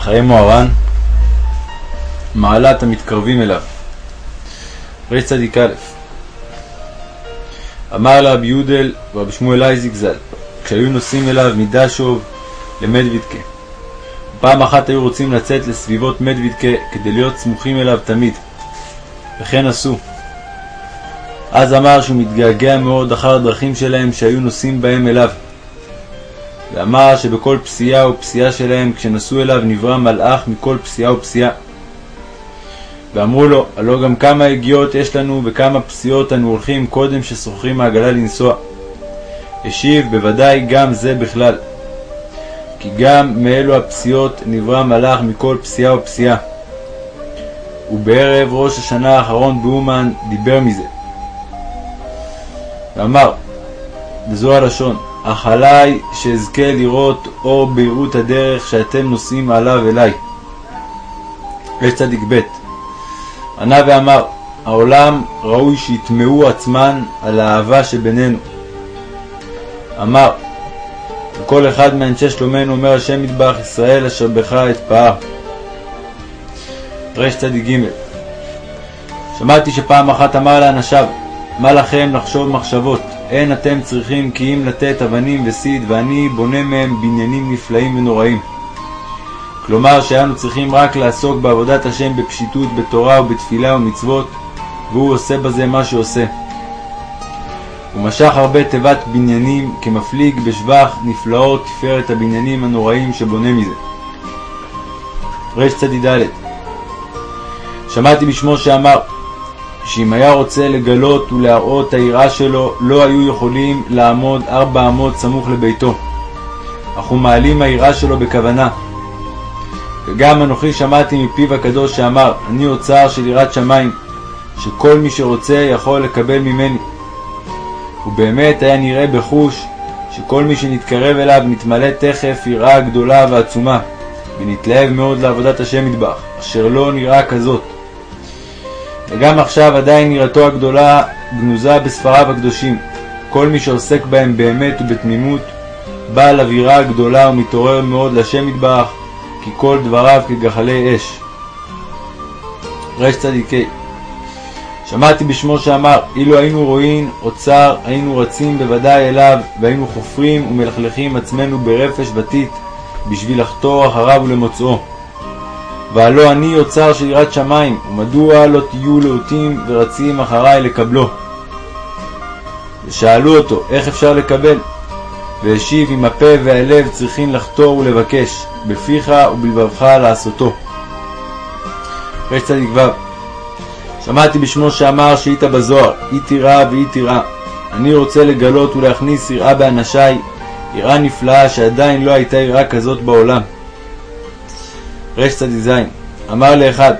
חיי מוהר"ן, מעלת המתקרבים אליו. רצ"א אמר לרבי יודל ורבי שמואל אייזיק ז"ל, כשהיו נוסעים אליו מדשוב למדוידקה. פעם אחת היו רוצים לצאת לסביבות מדוידקה כדי להיות סמוכים אליו תמיד. וכן עשו. אז אמר שהוא מתגעגע מאוד אחר הדרכים שלהם שהיו נוסעים בהם אליו. ואמר שבכל פסיעה ופסיעה שלהם כשנסעו אליו נברא מלאך מכל פסיעה ופסיעה. ואמרו לו, הלא גם כמה הגיעות יש לנו וכמה פסיעות אנו הולכים קודם ששוכרים העגלה לנסוע. השיב, בוודאי גם זה בכלל. כי גם מאלו הפסיעות נברא מלאך מכל פסיעה ופסיעה. ובערב ראש השנה האחרון באומן דיבר מזה. ואמר, וזו הלשון, אך עלי שאזכה לראות אור בהירות הדרך שאתם נושאים עליו אליי. צ"ב ענה ואמר, העולם ראוי שיטמעו עצמן על האהבה שבינינו. אמר, וכל אחד מאנשי שלומנו אומר השם מטבח ישראל אשר בך אתפאר. רצ"ג שמעתי שפעם אחת אמר לאנשיו, מה לכם לחשוב מחשבות? אין אתם צריכים כי אם לתת אבנים וסיד, ואני בונה מהם בניינים נפלאים ונוראים. כלומר שאנו צריכים רק לעסוק בעבודת השם בפשיטות, בתורה ובתפילה ומצוות, והוא עושה בזה מה שעושה. הוא משך הרבה תיבת בניינים כמפליג בשבח נפלאות תפארת הבניינים הנוראים שבונה מזה. רצ"ד שמעתי בשמו שאמר שאם היה רוצה לגלות ולהראות את היראה שלו, לא היו יכולים לעמוד ארבע אמות סמוך לביתו. אך הוא מעלים היראה שלו בכוונה. וגם אנוכי שמעתי מפיו הקדוש שאמר, אני אוצר של יראת שמיים, שכל מי שרוצה יכול לקבל ממני. ובאמת היה נראה בחוש שכל מי שנתקרב אליו נתמלא תכף יראה גדולה ועצומה, ונתלהב מאוד לעבודת השם מטבח, אשר לא נראה כזאת. וגם עכשיו עדיין יראתו הגדולה גנוזה בספריו הקדושים. כל מי שעוסק בהם באמת ובתמימות, בעל אווירה גדולה ומתעורר מאוד לשם מטבח, כי כל דבריו כגחלי אש. רצ"ק שמעתי בשמו שאמר, אילו היינו רואים אוצר, היינו רצים בוודאי אליו, והיינו חופרים ומלכלכים עצמנו ברפש ותית, בשביל לחתור אחריו ולמוצאו. והלא אני אוצר של יראת שמיים, ומדוע לא תהיו להוטים ורצים אחריי לקבלו? ושאלו אותו, איך אפשר לקבל? והשיב, עם הפה והלב צריכים לחתור ולבקש, בפיך ובלבבך לעשותו. רצ"ו שמעתי בשמו שאמר שהיית בזוהר, אי תירא ואי תירא. אני רוצה לגלות ולהכניס יראה באנשיי, יראה נפלאה שעדיין לא הייתה יראה כזאת בעולם. רצ"ז אמר לאחד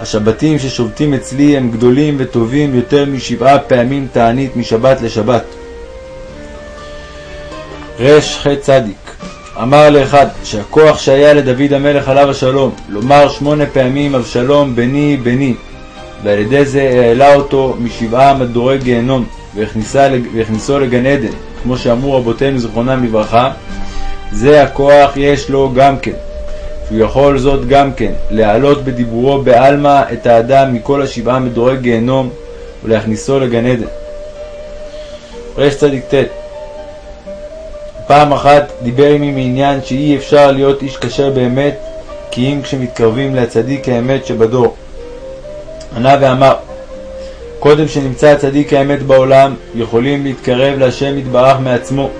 השבתים ששובתים אצלי הם גדולים וטובים יותר משבעה פעמים תענית משבת לשבת. רח"צ אמר לאחד שהכוח שהיה לדוד המלך עליו השלום לומר שמונה פעמים אבשלום בני בני. ועל ידי זה העלה אותו משבעה מדורי גיהנום והכניסו לגן עדן כמו שאמרו רבותינו זיכרונם לברכה. זה הכוח יש לו גם כן שהוא יכול זאת גם כן, להעלות בדיבורו בעלמא את האדם מכל השבעה מדורי גיהנום ולהכניסו לגן עדן. רצ"ט פעם אחת דיבר עמי מעניין שאי אפשר להיות איש כשר באמת כי אם כשמתקרבים לצדיק האמת שבדור. ענה ואמר קודם שנמצא הצדיק האמת בעולם יכולים להתקרב להשם יתברך מעצמו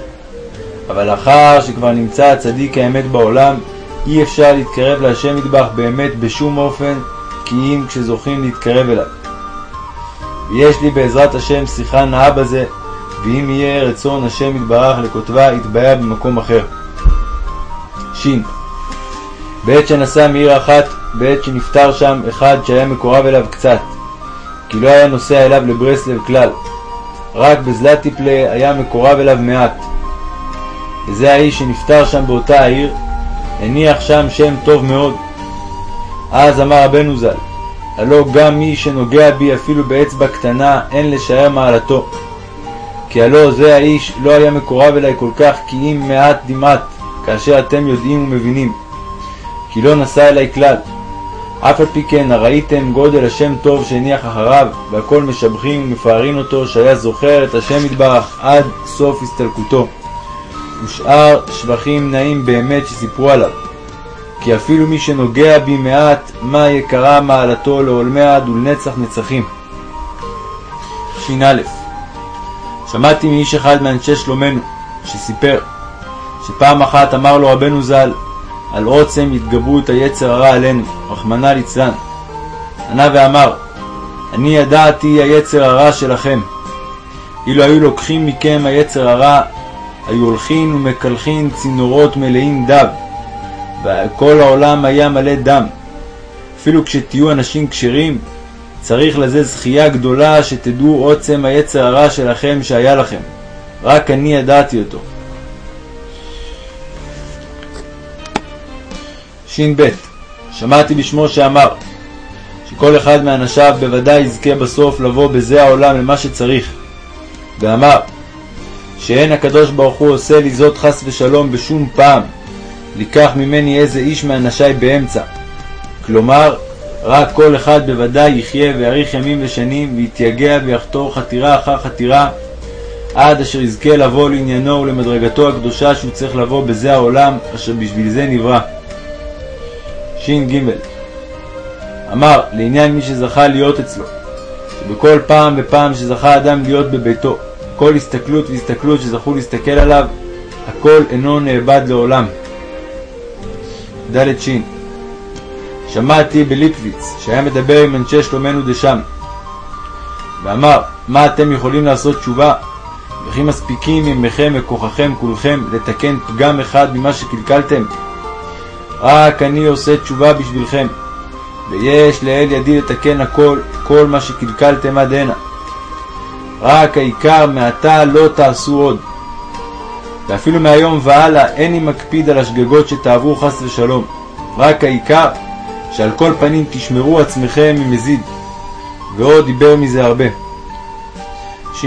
אבל לאחר שכבר נמצא הצדיק האמת בעולם אי אפשר להתקרב להשם מטבח באמת בשום אופן, כי אם כשזוכים להתקרב אליו. ויש לי בעזרת השם שיחה נאה בזה, ואם יהיה רצון השם יתברך לכותבה, יתבעה במקום אחר. ש. בעת שנסע מעיר אחת, בעת שנפטר שם אחד שהיה מקורב אליו קצת, כי לא היה נוסע אליו לברסלב כלל, רק בזלטיפלה היה מקורב אליו מעט. וזה האיש שנפטר שם באותה העיר, הניח שם שם טוב מאוד. אז אמר רבנו ז"ל, הלא גם מי שנוגע בי אפילו באצבע קטנה, אין לשער מעלתו. כי הלא זה האיש לא היה מקורב אליי כל כך, כי אם מעט דמעט, כאשר אתם יודעים ומבינים. כי לא נשא אלי כלל. אף על פי כן הראיתם גודל השם טוב שהניח אחריו, והכל משבחים ומפארים אותו, שהיה זוכר את השם יתברך עד סוף הסתלקותו. ושאר שבחים נעים באמת שסיפרו עליו. כי אפילו מי שנוגע בי מעט, מה יקרה מעלתו לעולמי עד ולנצח נצחים. ש"א שמעתי מאיש אחד מאנשי שלומנו, שסיפר, שפעם אחת אמר לו רבנו ז"ל, על עוצם התגברות היצר הרע עלינו, רחמנא ליצלן. ענה ואמר, אני ידעתי היצר הרע שלכם. אילו היו לוקחים מכם היצר הרע, היו הולכין ומקלחין צינורות מלאים דב, וכל העולם היה מלא דם. אפילו כשתהיו אנשים כשרים, צריך לזה זכייה גדולה שתדעו עוצם היצר הרע שלכם שהיה לכם. רק אני ידעתי אותו. ש"ב שמעתי בשמו שאמר שכל אחד מאנשיו בוודאי יזכה בסוף לבוא בזה העולם למה שצריך. ואמר שאין הקדוש ברוך הוא עושה לי זאת חס ושלום בשום פעם, לקח ממני איזה איש מאנשי באמצע. כלומר, רק כל אחד בוודאי יחיה ויאריך ימים ושנים, ויתייגע ויחתור חתירה אחר חתירה, עד אשר יזכה לבוא לעניינו ולמדרגתו הקדושה שהוא צריך לבוא בזה העולם, אשר בשביל זה נברא. ש"ג אמר לעניין מי שזכה להיות אצלו, שבכל פעם ופעם שזכה אדם להיות בביתו, כל הסתכלות והסתכלות שזכו להסתכל עליו, הכל אינו נאבד לעולם. ד. ש. שמעתי בליפוויץ, שהיה מדבר עם אנשי שלומנו דשם, ואמר, מה אתם יכולים לעשות תשובה? וכי מספיקים ימיכם וכוחכם כולכם לתקן פגם אחד ממה שקלקלתם? רק אני עושה תשובה בשבילכם, ויש לאל ידי לתקן הכל, כל מה שקלקלתם עד הנה. רק העיקר מעתה לא תעשו עוד. ואפילו מהיום והלאה איני מקפיד על השגגות שתעברו חס ושלום. רק העיקר שעל כל פנים תשמרו עצמכם ממזיד. ועוד דיבר מזה הרבה. ש.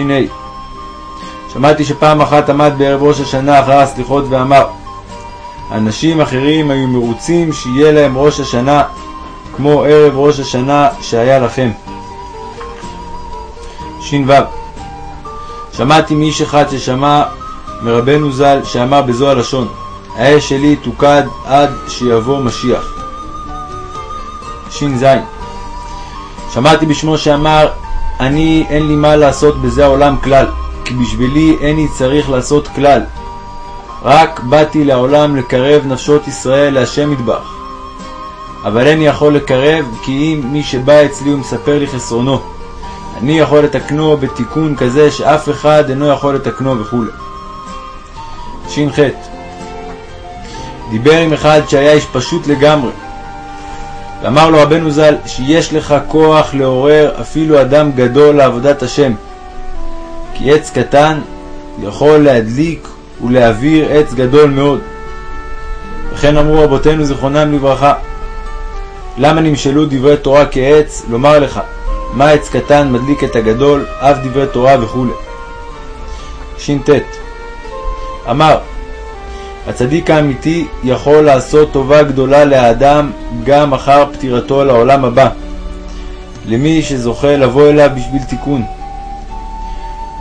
שמעתי שפעם אחת עמד בערב ראש השנה אחר הסליחות ואמר אנשים אחרים היו מרוצים שיהיה להם ראש השנה כמו ערב ראש השנה שהיה לכם. ש"ו שמעתי מאיש אחד ששמע מרבנו ז"ל שאמר בזו הלשון האש שלי תוקד עד שיבוא משיח. ש"ז שמעתי בשמו שאמר אני אין לי מה לעשות בזה העולם כלל כי בשבילי איני צריך לעשות כלל רק באתי לעולם לקרב נפשות ישראל להשם מטבח. אבל איני יכול לקרב, כי אם מי שבא אצלי ומספר לי חסרונו, אני יכול לתקנו בתיקון כזה שאף אחד אינו יכול לתקנו וכו'. ש"ח דיבר עם אחד שהיה איש פשוט לגמרי, ואמר לו רבנו ז"ל שיש לך כוח לעורר אפילו אדם גדול לעבודת השם, כי עץ קטן יכול להדליק ולהעביר עץ גדול מאוד. וכן אמרו רבותינו זיכרונם לברכה, למה נמשלו דברי תורה כעץ, לומר לך, מה עץ קטן מדליק את הגדול, אף דברי תורה וכו'. ש"ט אמר, הצדיק האמיתי יכול לעשות טובה גדולה לאדם גם אחר פטירתו לעולם הבא, למי שזוכה לבוא אליו בשביל תיקון.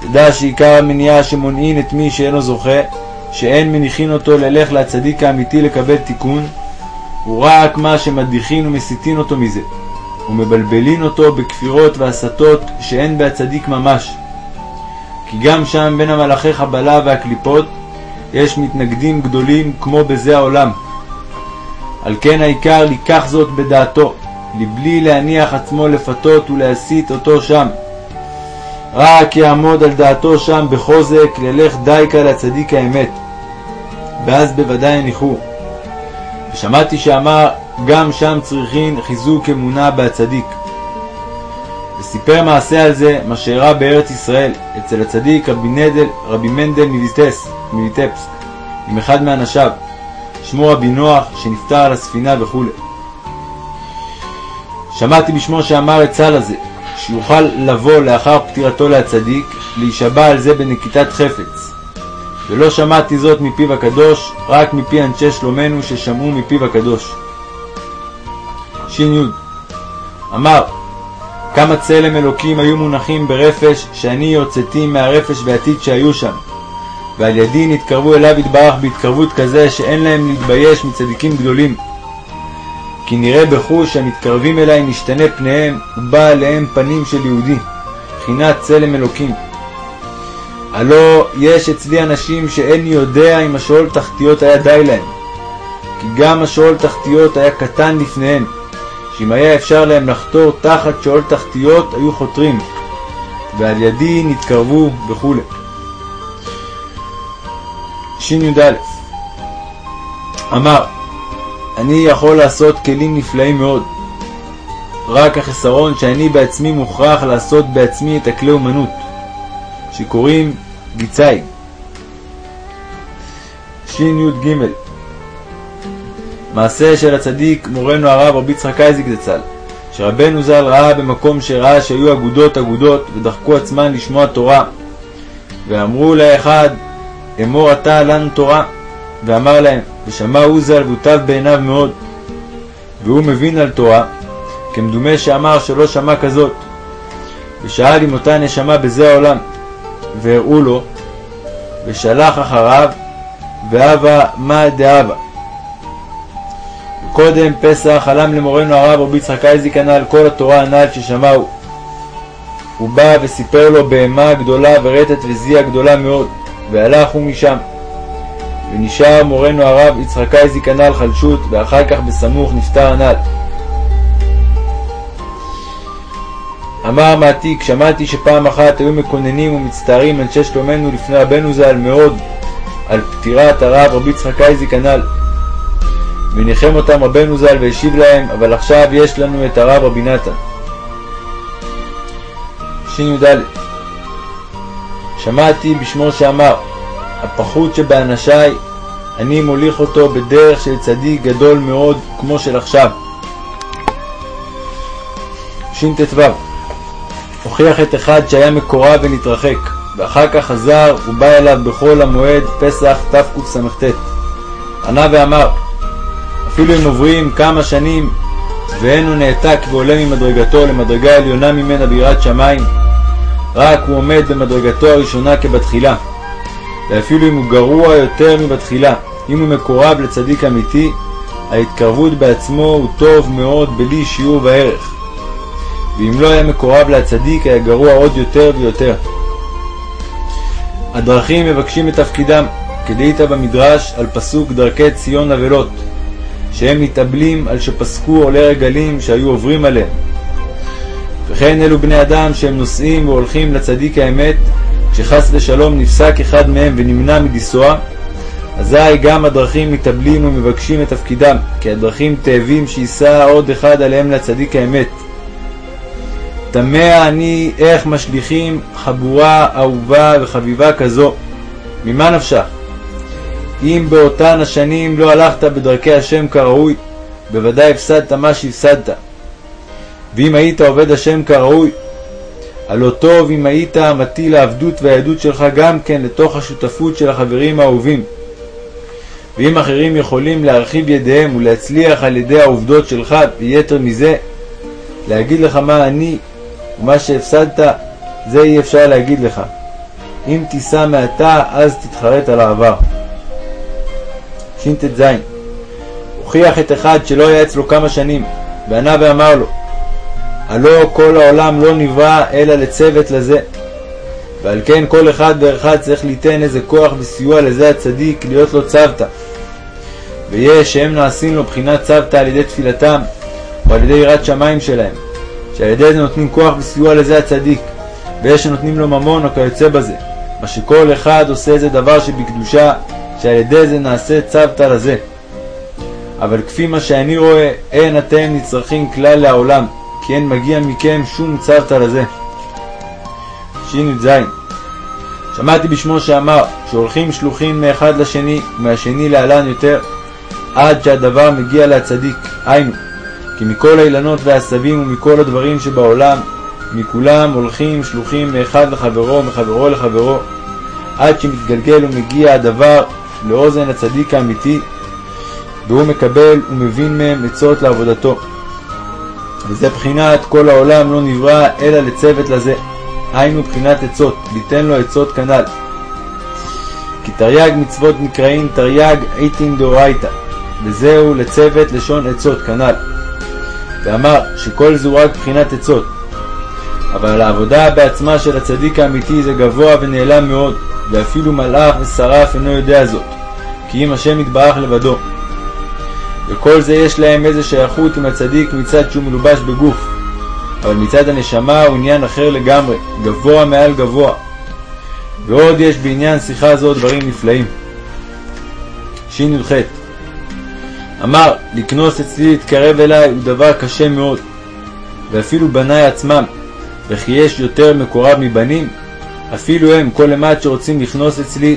תדע שעיקר המניעה שמונעין את מי שאינו זוכה, שאין מניחין אותו ללך לצדיק האמיתי לקבל תיקון, הוא רק מה שמדיחין ומסיתין אותו מזה, ומבלבלין אותו בכפירות והסתות שאין בהצדיק ממש. כי גם שם בין המלאכי חבלה והקליפות יש מתנגדים גדולים כמו בזה העולם. על כן העיקר לקח זאת בדעתו, לבלי להניח עצמו לפתות ולהסית אותו שם. רק יעמוד על דעתו שם בחוזק, ללך דייקה לצדיק האמת. ואז בוודאי הניחו. ושמעתי שאמר, גם שם צריכין חיזוק אמונה בהצדיק. וסיפר מעשה על זה, מה שאירע בארץ ישראל, אצל הצדיק רבי, נדל, רבי מנדל מליטס, מליטפסק, עם אחד מאנשיו, שמו רבי נוח, שנפטר על הספינה וכו'. שמעתי בשמו שאמר את צל הזה, שיוכל לבוא לאחר פטירתו להצדיק, להישבע על זה בנקיטת חפץ. ולא שמעתי זאת מפיו הקדוש, רק מפי אנשי שלומנו ששמעו מפיו הקדוש. ש"י. אמר כמה צלם אלוקים היו מונחים ברפש שאני הוצאתי מהרפש והעתיד שהיו שם. ועל ידי נתקרבו אליו יתברך בהתקרבות כזה שאין להם להתבייש מצדיקים גדולים. כי נראה בחוש שהמתקרבים אליי משתנה פניהם ובא עליהם פנים של יהודי בחינת צלם אלוקים. הלא יש אצלי אנשים שאיני יודע אם השאול תחתיות היה די להם כי גם השאול תחתיות היה קטן לפניהם שאם היה אפשר להם לחתור תחת שאול תחתיות היו חותרים ועל ידי נתקרבו וכו'. שי"א אמר אני יכול לעשות כלים נפלאים מאוד רק החסרון שאני בעצמי מוכרח לעשות בעצמי את הכלי אומנות שקוראים גיצאי. שי"ג מעשה של הצדיק מורנו הרב רבי יצחק אייזיק זצ"ל, שרבנו ז"ל ראה במקום שראה שהיו אגודות אגודות ודחקו עצמן לשמוע תורה, ואמרו לאחד אמור אתה לנו תורה, ואמר להם, ושמע הוא ז"ל והוטב בעיניו מאוד, והוא מבין על תורה, כמדומה שאמר שלא שמע כזאת, ושאל אם אותה נשמה בזה העולם, והראו לו, ושלח אחריו, והבה מה דהבה. קודם פסח חלם למורנו הרב רבי יצחק אייזיק הנ"ל כל התורה הנ"ל ששמעו. הוא בא וסיפר לו בהמה גדולה ורטט וזיע גדולה מאוד, והלך הוא משם. ונשאר מורנו הרב יצחק אייזיק הנ"ל חלשות, ואחר כך בסמוך נפטר הנ"ל. אמר מעתיק, שמעתי שפעם אחת היו מקוננים ומצטערים אנשי שלומנו לפני רבנו ז"ל מאוד על פטירת הרב רבי יצחק אייזיק הנ"ל. וניחם אותם רבנו ז"ל והשיב להם, אבל עכשיו יש לנו את הרב רבי נתן. שי"ד שמעתי בשמו שאמר, הפחות שבאנשיי, אני מוליך אותו בדרך של צדיק גדול מאוד כמו של עכשיו. שט"ו הוכיח את אחד שהיה מקורב ונתרחק, ואחר כך חזר ובא אליו בחול המועד פסח תקס"ט. ענה ואמר, אפילו אם עוברים כמה שנים ואין הוא נעתק ועולה ממדרגתו למדרגה עליונה ממנה ביראת שמיים, רק הוא עומד במדרגתו הראשונה כבתחילה, ואפילו אם הוא גרוע יותר מבתחילה, אם הוא מקורב לצדיק אמיתי, ההתקרבות בעצמו הוא טוב מאוד בלי שיעור וערך. ואם לא היה מקורב לצדיק, היה גרוע עוד יותר ויותר. הדרכים מבקשים את תפקידם, כדאית במדרש על פסוק דרכי ציון אבלות, שהם מתאבלים על שפסקו עולי רגלים שהיו עוברים עליהם. וכן אלו בני אדם שהם נוסעים והולכים לצדיק האמת, כשחס ושלום נפסק אחד מהם ונמנע מלנסוע, אזי גם הדרכים מתאבלים ומבקשים את תפקידם, כי הדרכים תאבים שיישא עוד אחד עליהם לצדיק האמת. תמה אני איך משליכים חבורה אהובה וחביבה כזו. ממה נפשך? אם באותן השנים לא הלכת בדרכי השם כראוי, בוודאי הפסדת מה שהפסדת. ואם היית עובד השם כראוי, הלא טוב אם היית מטיל העבדות והיהדות שלך גם כן לתוך השותפות של החברים האהובים. ואם אחרים יכולים להרחיב ידיהם ולהצליח על ידי העובדות שלך, ויתר מזה, להגיד לך מה אני ומה שהפסדת, זה אי אפשר להגיד לך. אם תישא מעתה, אז תתחרט על העבר. שט"ז הוכיח את אחד שלא היה אצלו כמה שנים, וענה ואמר לו, הלא כל העולם לא נברא אלא לצוות לזה. ועל כן כל אחד ואחד צריך ליתן איזה כוח וסיוע לזה הצדיק להיות לו צוותא. ויש שהם נעשים לו בחינת צוותא על ידי תפילתם, או על ידי יראת שמיים שלהם, שעל ידי זה נותנים כוח וסיוע לזה הצדיק, ויש שנותנים לו ממון או כיוצא בזה, מה שכל אחד עושה איזה דבר שבקדושה, שעל ידי זה נעשה צוותא לזה. אבל כפי מה שאני רואה, אין אתם נצרכים כלל לעולם, כי אין מגיע מכם שום צוותא לזה. שי"ז שמעתי בשמו שאמר שהולכים שלוחים מאחד לשני ומהשני להלן יותר עד שהדבר מגיע להצדיק, היינו, כי מכל האילנות והעשבים ומכל הדברים שבעולם, מכולם הולכים שלוחים מאחד לחברו ומחברו לחברו, עד שמתגלגל ומגיע הדבר לאוזן הצדיק האמיתי, והוא מקבל ומבין מהם עצות לעבודתו. וזה בחינת כל העולם לא נברא אלא לצוות לזה, היינו בחינת עצות, ליתן לו עצות כנ"ל. כי תרי"ג מצוות נקראים תרי"ג עיתים דאורייתא, וזהו לצוות לשון עצות כנ"ל. ואמר שכל זו רק בחינת עצות. אבל העבודה בעצמה של הצדיק האמיתי זה גבוה ונעלם מאוד, ואפילו מלאך ושרף אינו יודע זאת, כי אם השם יתברך לבדו. וכל זה יש להם איזה שייכות עם הצדיק מצד שהוא מלובש בגוף, אבל מצד הנשמה הוא עניין אחר לגמרי, גבוה מעל גבוה. ועוד יש בעניין שיחה זו דברים נפלאים. שי"ח אמר, לקנוס אצלי להתקרב אליי הוא דבר קשה מאוד, ואפילו בניי עצמם, וכי יש יותר מקורב מבנים, אפילו הם, כל אימת שרוצים לכנוס אצלי,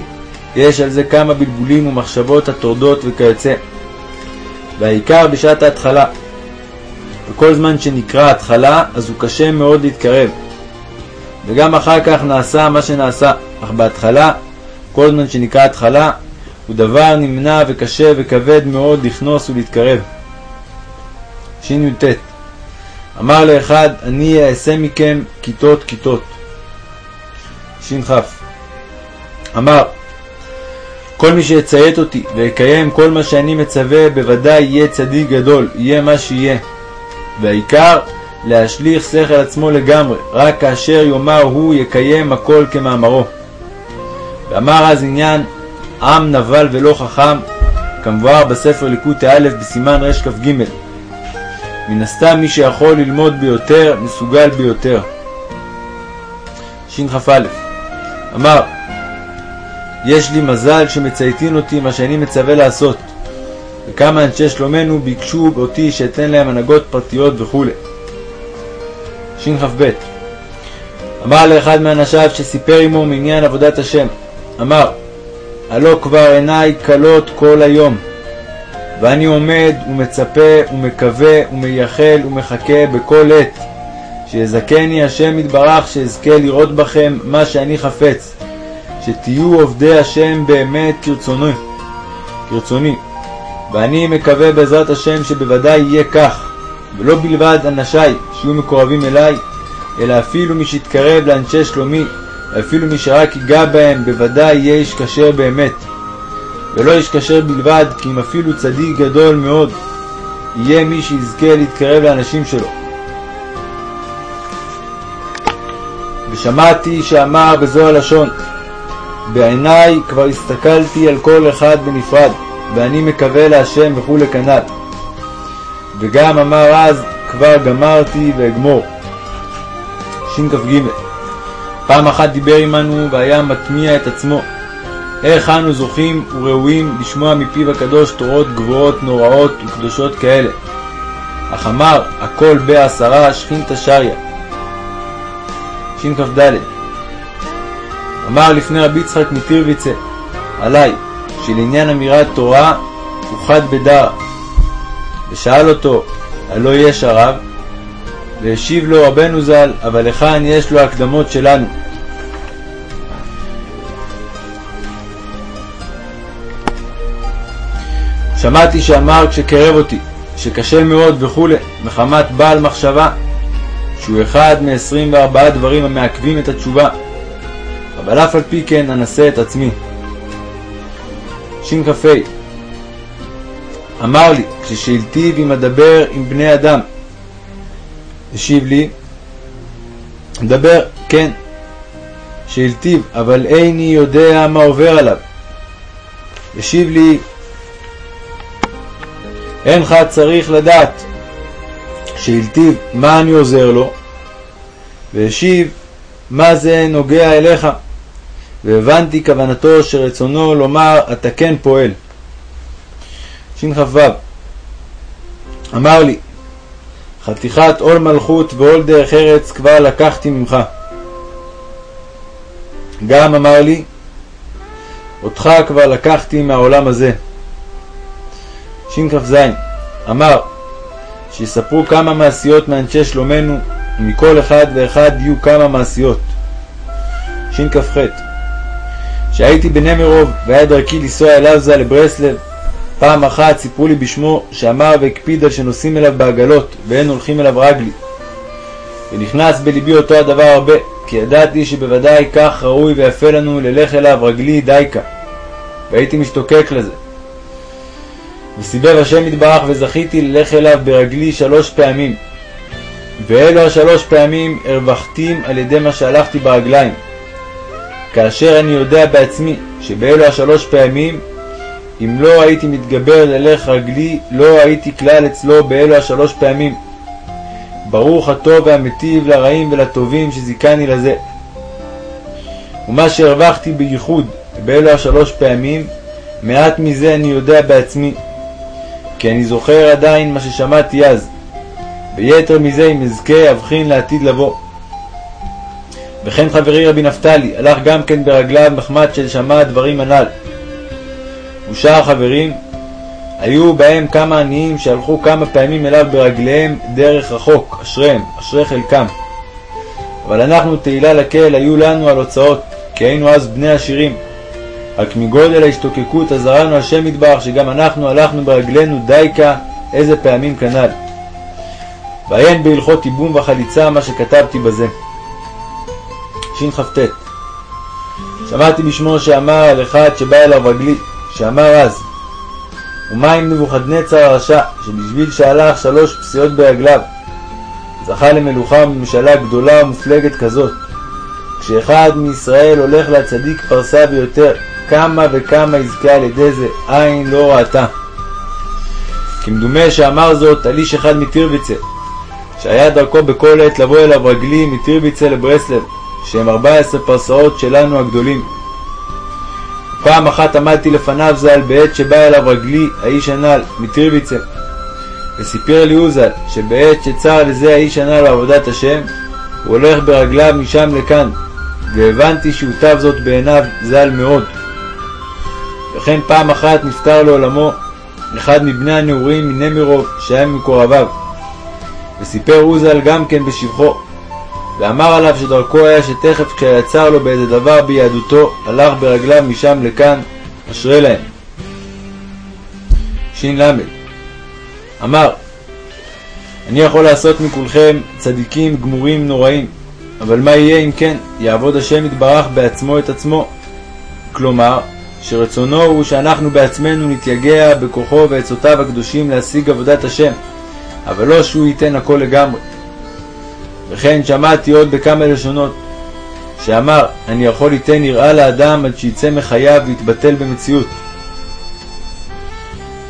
יש על זה כמה בלבולים ומחשבות הטורדות וכיוצא. והעיקר בשעת ההתחלה. וכל זמן שנקרא התחלה, אז הוא קשה מאוד להתקרב. וגם אחר כך נעשה מה שנעשה, אך בהתחלה, כל זמן שנקרא התחלה, הוא דבר נמנע וקשה וכבד מאוד לכנוס ולהתקרב. שי"ט אמר לאחד, אני אעשה מכם כיתות כיתות. ש"כ אמר, כל מי שיציית אותי ויקיים כל מה שאני מצווה, בוודאי יהיה צדיק גדול, יהיה מה שיהיה. והעיקר, להשליך שכל עצמו לגמרי, רק כאשר יאמר הוא יקיים הכל כמאמרו. ואמר אז עניין עם נבל ולא חכם, כמבואר בספר ליקוטי א' בסימן רכ"ג. מן הסתם מי שיכול ללמוד ביותר, מסוגל ביותר. שכ"א אמר יש לי מזל שמצייתין אותי מה שאני מצווה לעשות. וכמה אנשי שלומנו ביקשו אותי שאתן להם הנהגות פרטיות וכו'. שכ"ב אמר לאחד מאנשיו שסיפר עמו מעניין עבודת השם, אמר, הלא כבר עיניי כלות כל היום, ואני עומד ומצפה ומקווה ומייחל ומחכה בכל עת, שיזכני השם יתברך שאזכה לראות בכם מה שאני חפץ, שתהיו עובדי השם באמת כרצוני, כרצוני. ואני מקווה בעזרת השם שבוודאי יהיה כך, ולא בלבד אנשיי שיהיו מקורבים אליי, אלא אפילו מי שיתקרב לאנשי שלומי, ואפילו מי שרק ייגע בהם, בוודאי יהיה איש כשר באמת. ולא איש כשר בלבד, כי אם אפילו צדיק גדול מאוד, יהיה מי שיזכה להתקרב לאנשים שלו. ושמעתי שאמר בזו הלשון, בעיניי כבר הסתכלתי על כל אחד בנפרד, ואני מקווה להשם וכולי כנ"ל. וגם אמר אז, כבר גמרתי ואגמור. שכ"ג פעם אחת דיבר עמנו והיה מטמיע את עצמו. איך אנו זוכים וראויים לשמוע מפיו הקדוש תורות גבוהות, נוראות וקדושות כאלה. אך אמר, הכל בעשרה שכינתא שריא. שכ"ד אמר לפני רבי יצחק מטירביצה, עלי, שלעניין אמירת תורה הוא חד בדרא. ושאל אותו, הלא יש הרב? והשיב לו רבנו ז"ל, אבל היכן יש לו הקדמות שלנו? שמעתי שאמר כשקרב אותי, שקשה מאוד וכולי, מחמת בעל מחשבה, שהוא אחד מ-24 דברים המעכבים את התשובה. אבל אף על פי כן אנסה את עצמי. שכ"ה אמר לי, כששאלתיו אם אדבר עם בני אדם, השיב לי, דבר, כן. שאלתיו, אבל איני יודע מה עובר עליו. השיב לי, אינך צריך לדעת. שאלתיו, מה אני עוזר לו? והשיב, מה זה נוגע אליך? והבנתי כוונתו שרצונו לומר אתה כן פועל. שכ"ו אמר לי חתיכת עול מלכות ועול דרך ארץ כבר לקחתי ממך. גם אמר לי אותך כבר לקחתי מהעולם הזה. שכ"ז אמר שיספרו כמה מעשיות מאנשי שלומנו ומכל אחד ואחד יהיו כמה מעשיות. שכ"ח כשהייתי בנמרוב והיה דרכי לנסוע אל עזה לברסלב, פעם אחת סיפרו לי בשמו שאמר והקפיד על שנוסעים אליו בעגלות ואין הולכים אליו רגלי. ונכנס בלבי אותו הדבר הרבה, כי ידעתי שבוודאי כך ראוי ויפה לנו ללך אליו רגלי דייקה. והייתי משתוקק לזה. וסיבב השם יתברך וזכיתי ללך אליו ברגלי שלוש פעמים. ואלו השלוש פעמים הרווחתים על ידי מה שהלכתי ברגליים. כאשר אני יודע בעצמי שבאלו השלוש פעמים, אם לא הייתי מתגבר ללך רגלי, לא הייתי כלל אצלו באלו השלוש פעמים. ברוך הטוב והמיטיב לרעים ולטובים שזיכני לזה. ומה שהרווחתי בייחוד באלו השלוש פעמים, מעט מזה אני יודע בעצמי, כי אני זוכר עדיין מה ששמעתי אז, ויתר מזה אם אזכה אבחין לעתיד לבוא. וכן חברי רבי נפתלי הלך גם כן ברגליו מחמד של שמע הדברים הנ"ל. ושאר החברים היו בהם כמה עניים שהלכו כמה פעמים אליו ברגליהם דרך רחוק, אשריהם, אשרי חלקם. אבל אנחנו תהילה לקהל היו לנו על הוצאות, כי היינו אז בני עשירים. רק מגודל ההשתוקקות עזרנו השם יתברך שגם אנחנו הלכנו ברגלינו דייקה איזה פעמים כנ"ל. ועיין בהלכות ייבום וחליצה מה שכתבתי בזה. שכ"ט שמעתי בשמו שאמר על אחד שבא אליו רגלי, שאמר אז ומה עם נבוכדנצר הרשע, שבשביל שהלך שלוש פסיעות ברגליו, זכה למלוכה וממשלה גדולה ומופלגת כזאת. כשאחד מישראל הולך לצדיק פרסה ביותר, כמה וכמה יזכה על ידי זה, עין לא ראתה. כמדומה שאמר זאת על איש אחד מטירביצה, שהיה דרכו בכל עת לבוא אליו רגלי מטירביצה לברסלב, שהם ארבע עשרה פרסאות שלנו הגדולים. פעם אחת עמדתי לפניו ז"ל בעת שבא אליו רגלי, האיש הנ"ל, מטירביצה. וסיפר לי הוא ז"ל, שבעת שצר לזה האיש הנ"ל לעבודת השם, הוא הולך ברגליו משם לכאן, והבנתי שהוטב זאת בעיניו ז"ל מאוד. וכן פעם אחת נפטר לעולמו אחד מבני הנעורים מנמירוב, שהיה ממקורביו. וסיפר הוא ז"ל גם כן בשבחו, ואמר עליו שדרכו היה שתכף כשיצר לו באיזה דבר ביהדותו, הלך ברגליו משם לכאן, אשרי להם. ש"ל אמר, אני יכול לעשות מכולכם צדיקים גמורים נוראים, אבל מה יהיה אם כן, יעבוד השם יתברך בעצמו את עצמו? כלומר, שרצונו הוא שאנחנו בעצמנו נתייגע בכוחו ועצותיו הקדושים להשיג עבודת השם, אבל לא שהוא ייתן הכל לגמרי. וכן שמעתי עוד בכמה לשונות, שאמר, אני יכול ליתן יראה לאדם עד שיצא מחייו ויתבטל במציאות.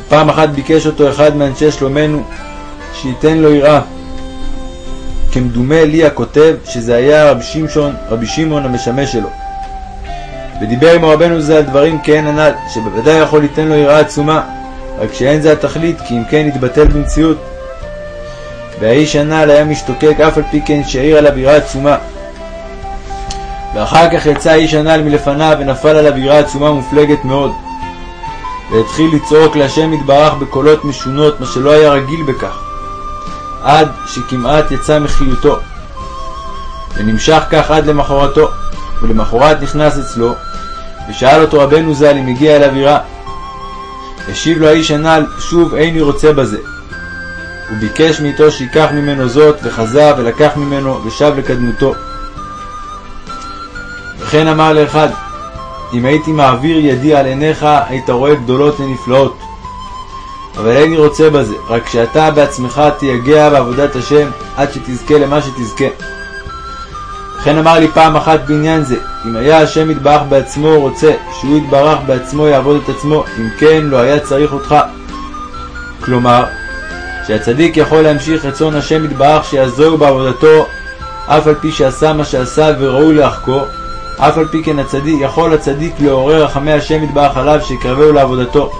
פעם אחת ביקש אותו אחד מאנשי שלומנו שייתן לו יראה. כמדומה לי הכותב שזה היה רבי שמשון, רבי שמעון המשמש שלו. ודיבר עם רבנו זה על דברים כהן הנ"ל, שבוודאי יכול ליתן לו יראה עצומה, רק שאין זה התכלית, כי אם כן יתבטל במציאות. והאיש הנ"ל היה משתוקק אף על פי כן שהעיר עליו יראה עצומה. ואחר כך יצא האיש הנ"ל מלפניו ונפל עליו יראה עצומה מופלגת מאוד. והתחיל לצעוק להשם יתברך בקולות משונות, מה שלא היה רגיל בכך, עד שכמעט יצא מחיותו. ונמשך כך עד למחרתו, ולמחרת נכנס אצלו, ושאל אותו רבנו ז"ל אם הגיע אליו יראה. השיב לו האיש הנ"ל, שוב איני רוצה בזה, הוא ביקש מאיתו שיקח ממנו זאת, וחזר ולקח ממנו, ושב לקדמותו. וכן אמר לאחד, אם הייתי מעביר ידי על עיניך, היית רואה גדולות ונפלאות. אבל איני רוצה בזה, רק שאתה בעצמך תייגע בעבודת השם, עד שתזכה למה שתזכה. וכן אמר לי פעם אחת בעניין זה, אם היה השם יתברך בעצמו רוצה שהוא יתברך בעצמו יעבוד את עצמו, אם כן לא היה צריך אותך. כלומר, שהצדיק יכול להמשיך רצון השם יתברך שיעזור בעבודתו אף על פי שעשה מה שעשה וראוי לחקור, אף על פי כן הצדיק, יכול הצדיק לעורר רחמי השם יתברך עליו שיקרבהו לעבודתו.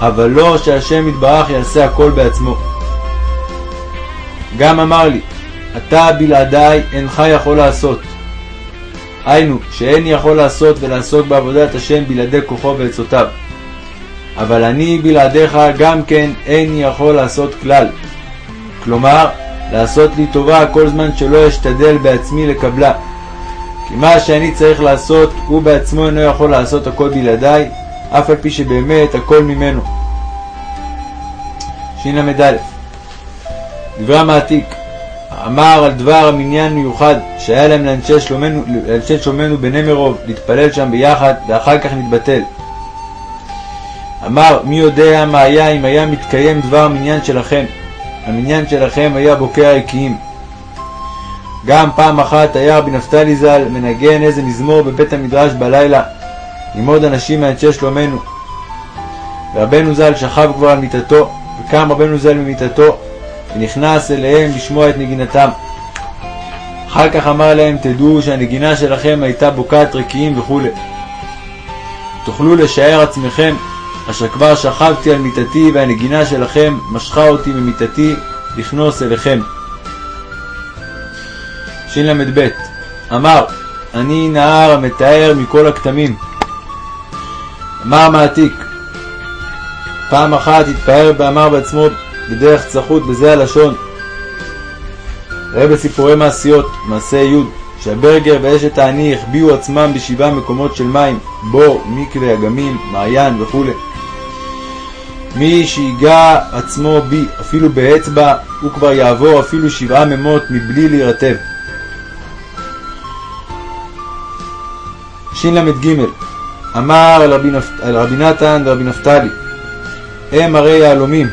אבל לא שהשם יתברך יעשה הכל בעצמו. גם אמר לי, אתה בלעדיי אינך יכול לעשות. היינו, שאין יכול לעשות ולעסוק בעבודת השם בלעדי כוחו ועצותיו. אבל אני בלעדיך גם כן איני יכול לעשות כלל. כלומר, לעשות לי טובה כל זמן שלא אשתדל בעצמי לקבלה. כי מה שאני צריך לעשות, הוא בעצמו אינו יכול לעשות הכל בלעדיי, אף על פי שבאמת הכל ממנו. של"א דברי המעתיק אמר על דבר המניין מיוחד שהיה להם לאנשי שלומנו, לאנשי שלומנו בני מרוב להתפלל שם ביחד ואחר כך נתבטל. אמר מי יודע מה היה אם היה מתקיים דבר המניין שלכם. המניין שלכם היה בוקע רקיעים. גם פעם אחת היה רבי נפתלי ז"ל מנגן איזה מזמור בבית המדרש בלילה עם עוד אנשים מאנשי שלומנו. ורבנו ז"ל שכב כבר על מיטתו, וקם רבנו ז"ל ממיטתו, ונכנס אליהם לשמוע את נגינתם. אחר כך אמר להם, תדעו שהנגינה שלכם הייתה בוקעת רקיעים וכו'. תוכלו לשער עצמכם, אשר כבר שכבתי על מיטתי, והנגינה שלכם משכה אותי ממיטתי לכנוס אליכם. של"ב אמר, אני נהר המתאר מכל הכתמים. אמר מעתיק, פעם אחת התפאר ואמר בעצמו בדרך צחות בזה הלשון. ראה בסיפורי מעשיות, מעשה י', שהברגר ואשת העני החביאו עצמם בשבעה מקומות של מים, בור, מקווה, אגמים, מעיין וכו'. מי שיגע עצמו בי אפילו באצבע, הוא כבר יעבור אפילו שבעה ממות מבלי להירטב. של"ג אמר. על רבי נתן ורבי נפתלי הם הרי יהלומים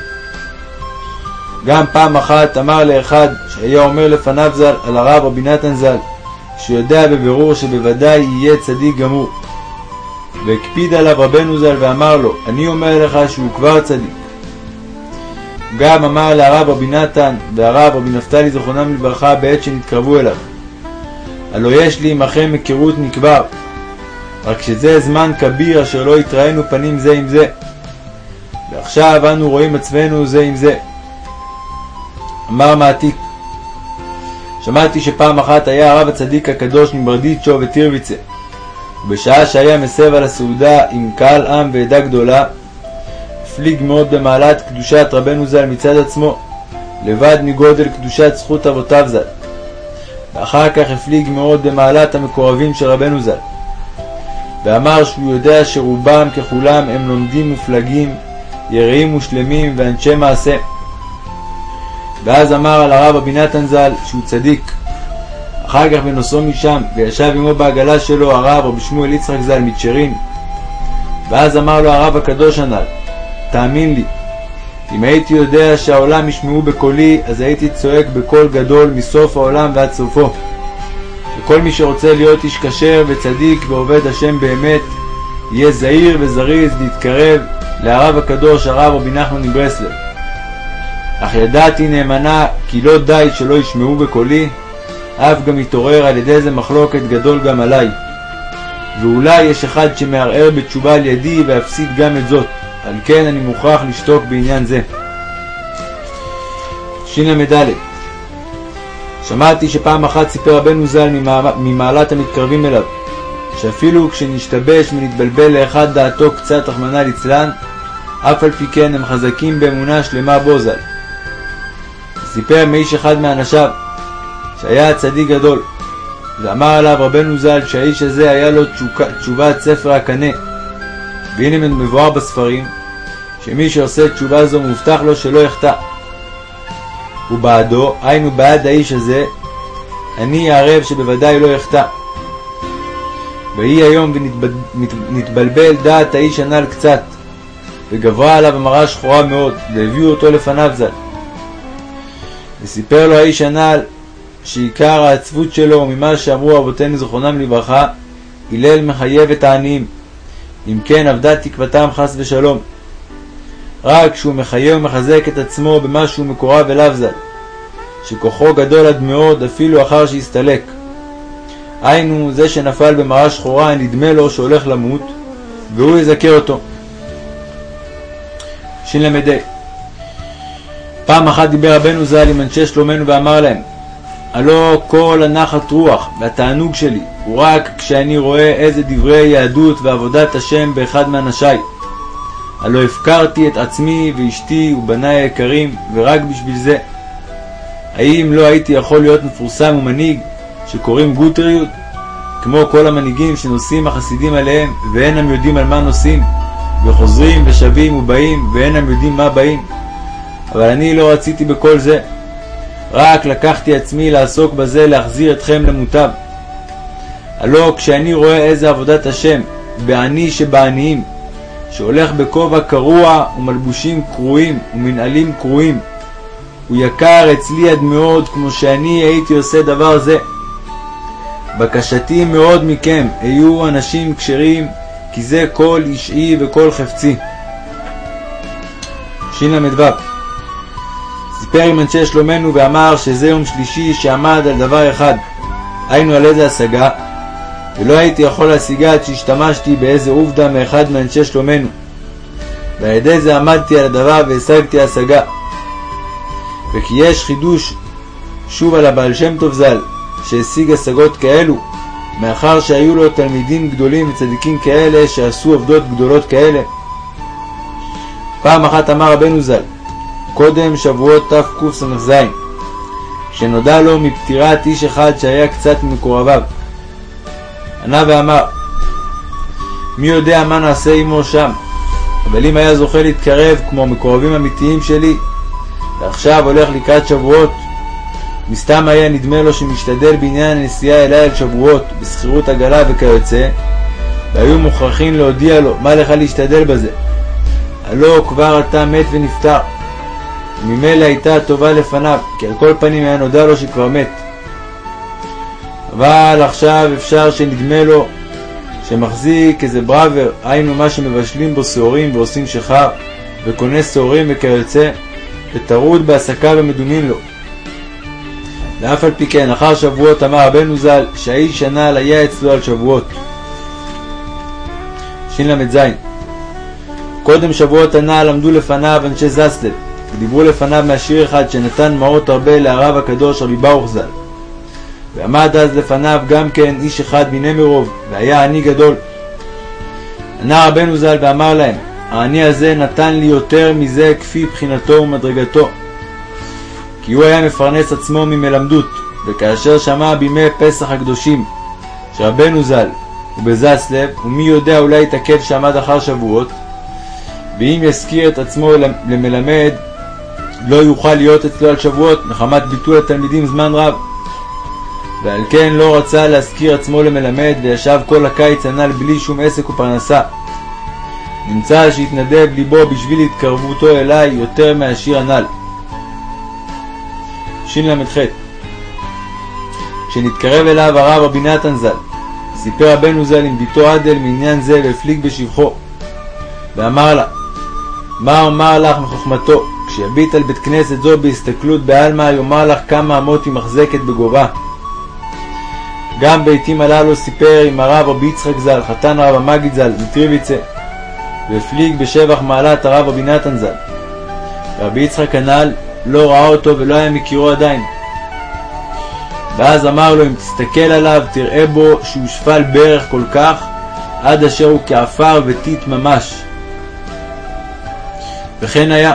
גם פעם אחת אמר לאחד שהיה אומר לפניו ז"ל על הרב רבי נתן ז"ל שהוא יודע בבירור שבוודאי יהיה צדיק גמור. והקפיד עליו רבנו ז"ל ואמר לו אני אומר לך שהוא כבר צדיק. גם אמר להרב רבי נתן והרב רבי נפתלי זכרונם לברכה בעת שנתקרבו אליו הלא יש לי עמכם היכרות נקבר רק שזה זמן כביר אשר לא התראינו פנים זה עם זה ועכשיו אנו רואים עצמנו זה עם זה אמר מעתיק שמעתי שפעם אחת היה הרב הצדיק הקדוש מברדיצ'ו וטירביצה ובשעה שהיה מסב על הסעודה עם קהל עם ועדה גדולה הפליג מאוד במעלת קדושת רבנו ז"ל מצד עצמו לבד מגודל קדושת זכות אבותיו ז"ל ואחר כך הפליג מאוד במעלת המקורבים של רבנו ז"ל ואמר שהוא יודע שרובם ככולם הם לומדים מופלגים, יראים ושלמים ואנשי מעשה. ואז אמר על הרב אבי נתן ז"ל שהוא צדיק. אחר כך בנוסעו משם, וישב עמו בעגלה שלו הרב רבי שמואל יצחק ז"ל מצ'רין. ואז אמר לו הרב הקדוש הנ"ל, תאמין לי, אם הייתי יודע שהעולם ישמעו בקולי, אז הייתי צועק בקול גדול מסוף העולם ועד סופו. וכל מי שרוצה להיות איש כשר וצדיק ועובד השם באמת, יהיה זהיר וזריז להתקרב להרב הקדוש הרב רבי נחמן מברסלב. אך ידעתי נאמנה כי לא די שלא ישמעו בקולי, אף גם יתעורר על ידי זה מחלוקת גדול גם עליי. ואולי יש אחד שמערער בתשובה על ידי ואפסיד גם את זאת, על כן אני מוכרח לשתוק בעניין זה. של"ד שמעתי שפעם אחת סיפר רבנו ז"ל ממעלת המתקרבים אליו, שאפילו כשנשתבש ונתבלבל לאחד דעתו קצת רחמנא ליצלן, אף על פי כן הם חזקים באמונה שלמה בו ז"ל. סיפר מאיש אחד מאנשיו, שהיה צדיק גדול, ואמר עליו רבנו ז"ל שהאיש הזה היה לו תשובת ספר הקנה, והנה מבואר בספרים, שמי שעושה תשובה זו מובטח לו שלא יחטא. ובעדו, היינו בעד האיש הזה, אני הערב שבוודאי לא יחטא. ויהי היום ונתבלבל דעת האיש הנ"ל קצת, וגברה עליו המראה שחורה מאוד, והביאו אותו לפניו ז"ל. וסיפר לו האיש הנ"ל שעיקר העצבות שלו ממה שאמרו אבותינו זכרונם לברכה, הלל מחייב את העניים. אם כן אבדה תקוותם חס ושלום. רק שהוא מחיה ומחזק את עצמו במה שהוא מקורב אליו ז"ל, שכוחו גדול עד מאוד אפילו אחר שהסתלק. היינו זה שנפל במראה שחורה נדמה לו שהולך למות, והוא יזכה אותו. של"ה פעם אחת דיבר רבנו ז"ל עם אנשי שלומנו ואמר להם הלא כל הנחת רוח והתענוג שלי הוא רק כשאני רואה איזה דברי יהדות ועבודת השם באחד מאנשיי. הלא הפקרתי את עצמי ואשתי ובניי היקרים, ורק בשביל זה. האם לא הייתי יכול להיות מפורסם ומנהיג שקוראים גוטריות, כמו כל המנהיגים שנושאים החסידים עליהם, ואינם יודעים על מה נוסעים, וחוזרים ושבים ובאים, ואינם יודעים מה באים? אבל אני לא רציתי בכל זה. רק לקחתי עצמי לעסוק בזה להחזיר אתכם למוטב. הלא כשאני רואה איזה עבודת השם בעני שבעניים, שהולך בכובע קרוע ומלבושים קרועים ומנהלים קרועים, הוא יקר אצלי עד מאוד כמו שאני הייתי עושה דבר זה. בקשתי מאוד מכם, היו אנשים כשרים, כי זה כל אישי וכל חפצי. של"ו סיפר עם אנשי שלומנו ואמר שזה יום שלישי שעמד על דבר אחד, היינו על איזה השגה, ולא הייתי יכול להשיגה עד שהשתמשתי באיזה עובדה מאחד מאנשי שלומנו. ועל ידי זה עמדתי על הדבר והשגתי השגה. וכי יש חידוש שוב על הבעל שם טוב ז"ל, שהשיג השגות כאלו, מאחר שהיו לו תלמידים גדולים וצדיקים כאלה שעשו עובדות גדולות כאלה. פעם אחת אמר רבנו ז"ל, קודם שבועות תקס"ז, כשנודע לו מפטירת איש אחד שהיה קצת ממקורביו. ענה ואמר, מי יודע מה נעשה עמו שם, אבל אם היה זוכה להתקרב כמו מקורבים אמיתיים שלי, ועכשיו הולך לקראת שבועות, מסתם היה נדמה לו שמשתדל בעניין הנסיעה אלי על שבועות, בשכירות עגלה וכיוצא, והיו מוכרחים להודיע לו, מה לך להשתדל בזה? הלא כבר אתה מת ונפטר. וממילא הייתה טובה לפניו, כי על כל פנים היה נודע לו שכבר מת. אבל עכשיו אפשר שנדמה לו שמחזיק איזה בראבר, היינו מה שמבשלים בו שעורים ועושים שחר, וקונה שעורים וכיוצא, וטרוד בהסקה ומדומין לו. ואף על פי כן, אחר שבועות אמר רבנו ז"ל, שהאיש הנ"ל היה אצלו על שבועות. של"ז קודם שבועות הנ"ל עמדו לפניו אנשי זסלב, ודיברו לפניו מהשיר אחד שנתן מעות הרבה להרב הקדוש רבי ברוך ז"ל. ועמד אז לפניו גם כן איש אחד מנמרוב, והיה עני גדול. ענה רבנו ז"ל ואמר להם, העני הזה נתן לי יותר מזה כפי בחינתו ומדרגתו. כי הוא היה מפרנס עצמו ממלמדות, וכאשר שמע בימי פסח הקדושים, שרבנו ז"ל הוא בזסלב, ומי יודע אולי יתעכב שעמד אחר שבועות, ואם יזכיר את עצמו למלמד, לא יוכל להיות אצלו על שבועות, מחמת ביטול התלמידים זמן רב. ועל כן לא רצה להזכיר עצמו למלמד, וישב כל הקיץ הנ"ל בלי שום עסק ופרנסה. נמצא שהתנדב ליבו בשביל התקרבותו אליי יותר מהשיר הנ"ל. של"ח כשנתקרב אליו הרב רבי נתן ז"ל, סיפר רבנו ז"ל עם ביתו עדל מעניין זה והפליג בשבחו, ואמר לה, מה אומר לך מחוכמתו, כשיביט על בית כנסת זו בהסתכלות בעלמא, יאמר לך כמה אמות היא מחזקת בגובה. גם בעתים הללו סיפר עם הרב רבי יצחק ז"ל, חתן הרב המגיד ז"ל, מטריביצה, והפליג בשבח מעלת הרב רבי נתן ז"ל. רבי יצחק הנ"ל לא ראה אותו ולא היה מכירו עדיין. ואז אמר לו, אם תסתכל עליו, תראה בו שהוא שפל ברך כל כך, עד אשר הוא כעפר וטיט ממש. וכן היה,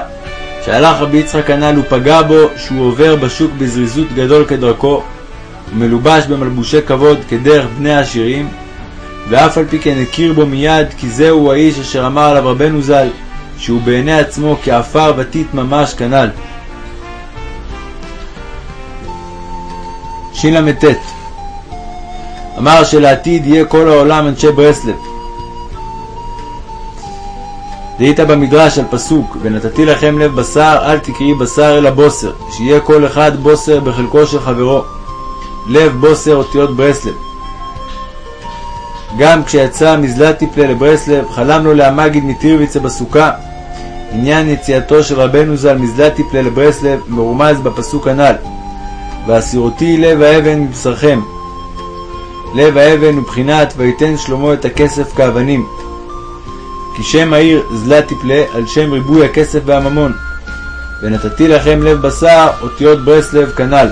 שהלך רבי יצחק הנ"ל ופגע בו שהוא עובר בשוק בזריזות גדול כדרכו, ומלובש במלבושי כבוד כדרך בני העשירים, ואף על פי כן הכיר בו מיד, כי זהו האיש אשר אמר עליו רבנו ז"ל, שהוא בעיני עצמו כעפר וטיט ממש כנ"ל. של"ט אמר שלעתיד יהיה כל העולם אנשי ברסלב. דהית במדרש על פסוק ונתתי לכם לב בשר אל תקראי בשר אלא בוסר שיהיה כל אחד בוסר בחלקו של חברו לב בוסר אותיות ברסלב גם כשיצא מזלטיפלה לברסלב חלם לו להמגיד מטירוויצה בסוכה עניין יציאתו של רבנו ז"ל מזלטיפלה לברסלב מרומז בפסוק הנ"ל והסירותי לב האבן מבשרכם. לב האבן הוא בחינת ויתן שלמה את הכסף כאבנים. כי שם העיר זלה תפלה על שם ריבוי הכסף והממון. ונתתי לכם לב בשר, אותיות ברסלב כנ"ל.